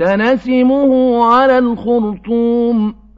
سَنَسِمُهُ عَلَى الْخُرْطُومِ.